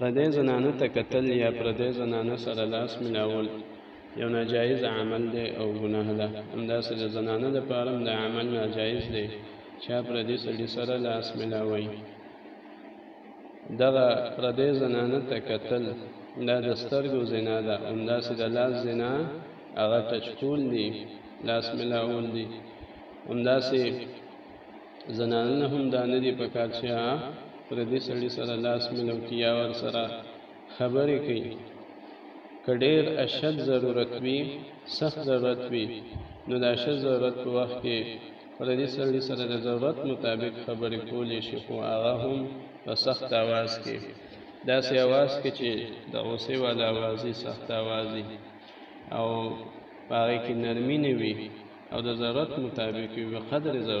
پردۍ زنانه ته کتل یا پردۍ زنانه سره لاس ملاول یو ناجایز عمل دی او ګناه ده همداسې د زنانه لپاره هم دا عمل ناجایز دی چا پردي سړي سره لاس ملاوي دغه پردې زنانه ته کتل دا د سترګو زنا ده همداسې د لاس زنا هغه ټچ کول دي لاس ملاول دي همداسې زنانه نه هم دا نه دی په کار چې پر دې سړي سره لاس ملو کې یا ور سره خبرې کوي که ډېر اشد ضرورت وي سخت ضرورت وي نو د اشد ضرورت په وخت کې پر دې سړي سره د ضرورت مطابق خبرې کولی شي خو هغه هم په سخت اواز کې داسې اواز کې چې د غوسې والا اواز یې سخت اواز او په هغې کې نرمي نه وي او د ضرورت مطابق وي بقدر ضرورت